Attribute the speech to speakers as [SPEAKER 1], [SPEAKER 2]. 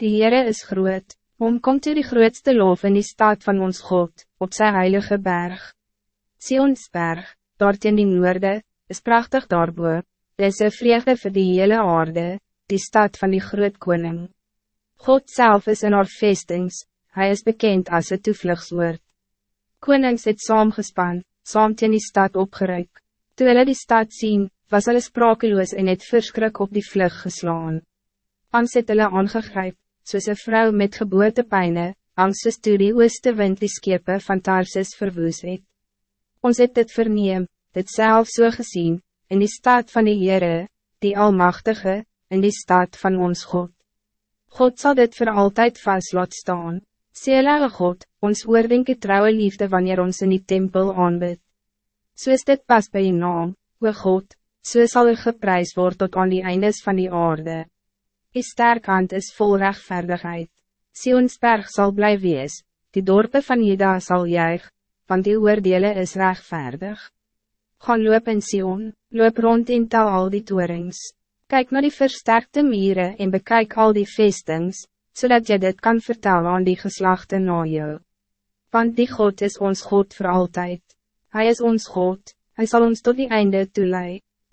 [SPEAKER 1] Die Heere is groot, om komt u die grootste lof in die stad van ons God, op zijn heilige berg. Sionsberg, daar in die noorde, is prachtig daarboe, dis een vreugde vir die hele aarde, die stad van die groot koning. God zelf is in haar vestings, hij is bekend als het toevluchtsoord. Konings het saamgespan, saam teen die stad opgeruik. Toe hulle die stad zien, was hulle sprakeloos en het verskrik op die vlug geslaan. Angst het hulle aangegryp, soos een vrou met geboortepijne, angst is toe die ooste wind die skepe van Tarsis verwoes het. Ons het dit verneem, dit zelf so gezien, in die stad van die Heere, die Almachtige, in die stad van ons God. God zal dit voor altijd vast laat staan. Sela God, ons oordenke trouwe liefde wanneer ons in die tempel aanbid. So is dit pas bij je naam, o God, so sal er geprys word tot aan die eindes van die aarde. Die sterkhand is vol rechtvaardigheid. Sionsberg zal bly wees, die dorpen van Jeda zal juig, want die oordele is rechtvaardig. Gaan loop in Sion, loop rond in tel al die torings. Kijk naar die versterkte mieren en bekijk al die vestings, zodat je dit kan vertellen aan die geslachten na jou. Want die God is ons God voor altijd. Hij is ons God, hij zal ons tot die einde toeleiden.